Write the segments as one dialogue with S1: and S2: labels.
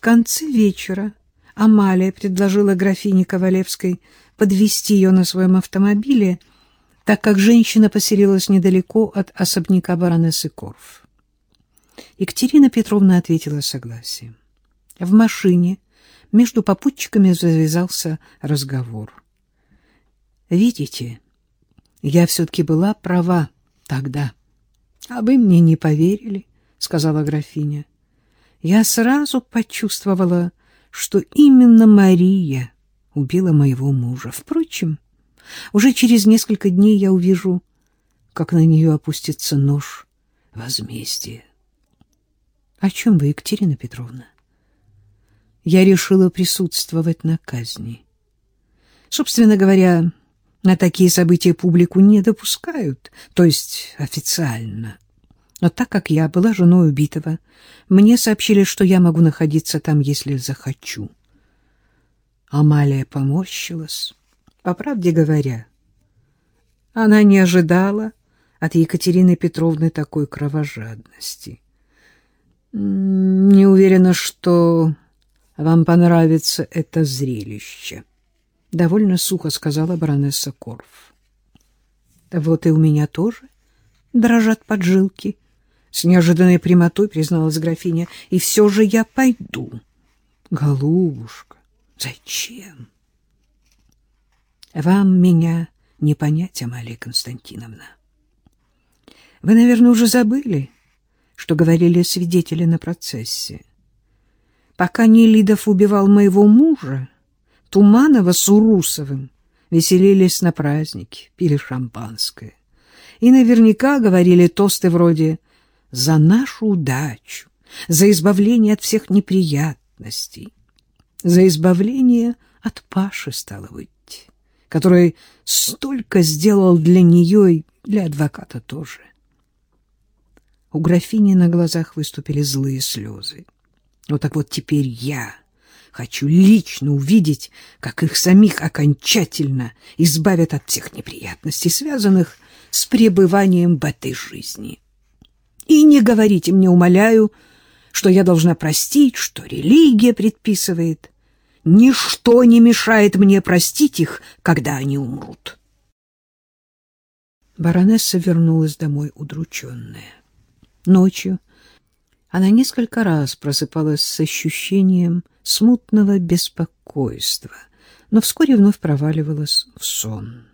S1: конце вечера Амалия предложила графине Ковалевской подвести ее на своем автомобиле, так как женщина поселилась недалеко от особняка баронессы Корф. Екатерина Петровна ответила согласием. В машине между попутчиками завязался разговор. «Видите, я все-таки была права тогда. А вы мне не поверили», — сказала графиня. «Я сразу почувствовала, что именно Мария убила моего мужа. Впрочем, уже через несколько дней я увижу, как на нее опустится нож возмездия. — О чем вы, Екатерина Петровна? Я решила присутствовать на казни. Собственно говоря, на такие события публику не допускают, то есть официально. Но так как я была женой убитого, мне сообщили, что я могу находиться там, если захочу. Амалия поморщилась. По правде говоря, она не ожидала от Екатерины Петровны такой кровожадности. Не уверена, что вам понравится это зрелище, — довольно сухо сказала баронесса Корф. — Вот и у меня тоже дрожат поджилки, — с неожиданной прямотой призналась графиня, — и все же я пойду. — Голубушка, зачем? — Вам меня не понять, Амалия Константиновна. Вы, наверное, уже забыли, что говорили свидетели на процессе. Пока Нелидов убивал моего мужа, Туманова с Урусовым веселились на празднике, пили шампанское. И наверняка говорили тосты вроде «За нашу удачу», «За избавление от всех неприятностей», «За избавление от Паши, стало быть», который столько сделал для нее и для адвоката тоже. У графини на глазах выступили злые слезы. Вот так вот теперь я хочу лично увидеть, как их самих окончательно избавят от всех неприятностей, связанных с пребыванием в этой жизни. И не говорите мне, умоляю, что я должна простить, что религия предписывает. Ничто не мешает мне простить их, когда они умрут. Баронесса вернулась домой удрученная. Ночью она несколько раз просыпалась с ощущением смутного беспокойства, но вскоре вновь проваливалась в сон.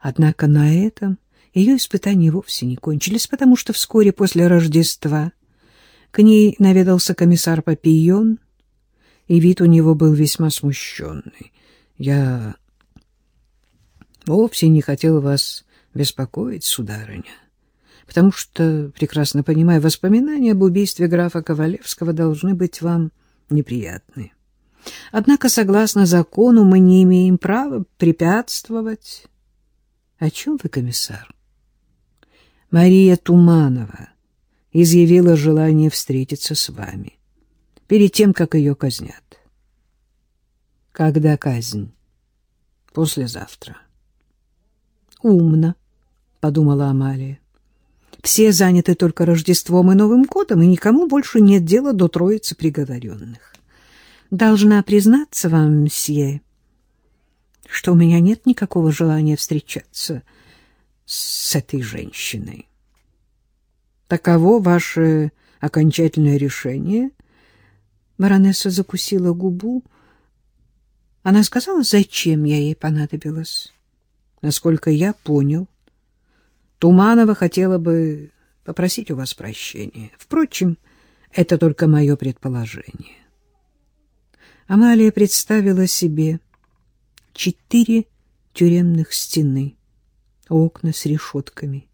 S1: Однако на этом ее испытания вовсе не кончились, потому что вскоре после Рождества к ней наведался комиссар Папийон, и вид у него был весьма смущенный. «Я вовсе не хотел вас беспокоить, сударыня», потому что, прекрасно понимая, воспоминания об убийстве графа Ковалевского должны быть вам неприятны. Однако, согласно закону, мы не имеем права препятствовать. О чем вы, комиссар? Мария Туманова изъявила желание встретиться с вами перед тем, как ее казнят. Когда казнь? Послезавтра. Умно, подумала Амалия. Все заняты только Рождеством и Новым годом, и никому больше нет дела до троицы приговоренных. Должна признаться вам, мсье, что у меня нет никакого желания встречаться с этой женщиной. Таково ваше окончательное решение? Баронесса закусила губу. Она сказала, зачем я ей понадобилась. Насколько я понял, Туманова хотела бы попросить у вас прощения. Впрочем, это только мое предположение. Амалия представила себе четыре тюремных стены, окна с решетками,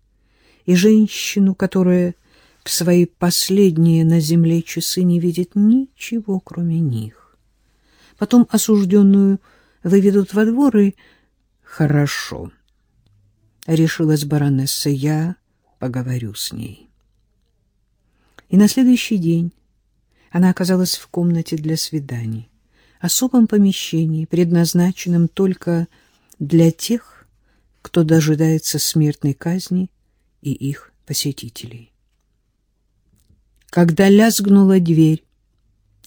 S1: и женщину, которая в свои последние на земле часы не видит ничего, кроме них. Потом осужденную выведут во двор и... Хорошо. — решилась баронесса, — я поговорю с ней. И на следующий день она оказалась в комнате для свиданий, особом помещении, предназначенном только для тех, кто дожидается смертной казни и их посетителей. Когда лязгнула дверь,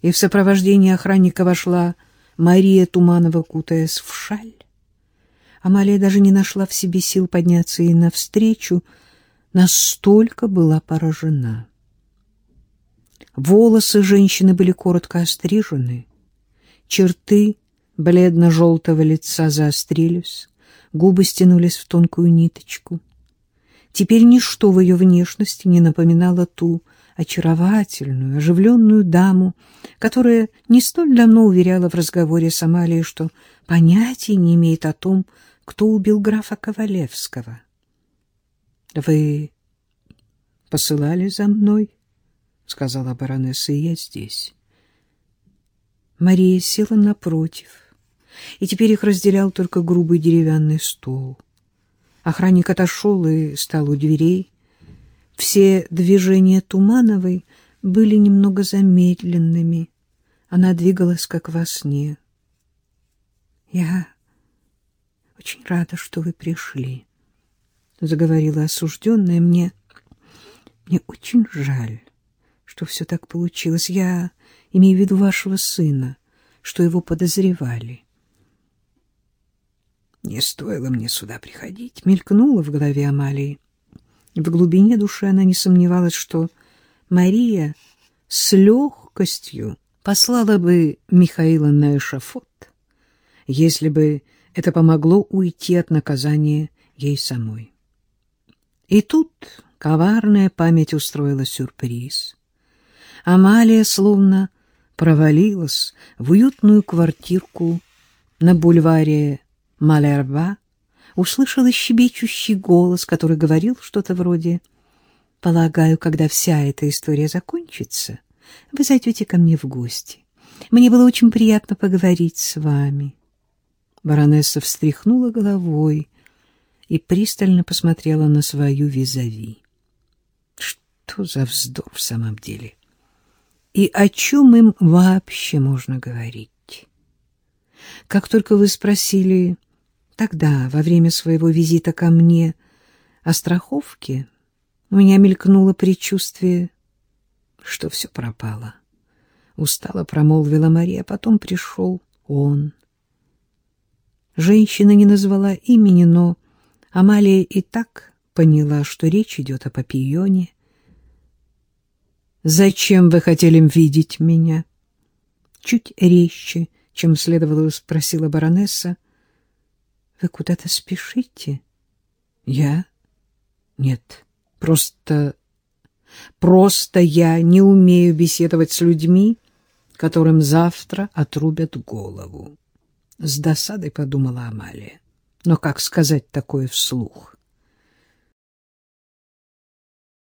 S1: и в сопровождении охранника вошла Мария Туманова, кутаясь в шаль. Амалия даже не нашла в себе сил подняться ей навстречу, настолько была поражена. Волосы женщины были коротко острижены, черты бледно-желтого лица заострились, губы стянулись в тонкую ниточку. Теперь ничто в ее внешности не напоминало ту очаровательную, оживленную даму, которая не столь давно уверяла в разговоре с Амалией, что понятия не имеет о том, кто убил графа Ковалевского. — Вы посылали за мной? — сказала баронесса, — и я здесь. Мария села напротив, и теперь их разделял только грубый деревянный стол. Охранник отошел и стал у дверей. Все движения Тумановой были немного замедленными. Она двигалась, как во сне. — Я очень рада, что вы пришли, — заговорила осужденная. Мне, мне очень жаль, что все так получилось. Я имею в виду вашего сына, что его подозревали. Не стоило мне сюда приходить, мелькнуло в голове Амалии. В глубине души она не сомневалась, что Мария с легкостью послала бы Михаила на эшафот, если бы это помогло уйти от наказания ей самой. И тут коварная память устроила сюрприз. Амалия словно провалилась в уютную квартирку на бульваре Малерба, услышала щебечущий голос, который говорил что-то вроде «Полагаю, когда вся эта история закончится, вы зайдете ко мне в гости. Мне было очень приятно поговорить с вами». Баронесса встряхнула головой и пристально посмотрела на свою визави. Что за вздор в самом деле? И о чем им вообще можно говорить? Как только вы спросили Тогда, во время своего визита ко мне о страховке, у меня мелькнуло предчувствие, что все пропало. Устало промолвила Мария, потом пришел он. Женщина не назвала имени, но Амалия и так поняла, что речь идет о папионе. «Зачем вы хотели видеть меня?» Чуть резче, чем следовало, спросила баронесса. Вы куда-то спешите? Я? Нет, просто... Просто я не умею беседовать с людьми, которым завтра отрубят голову. С досадой подумала Амалия. Но как сказать такое вслух?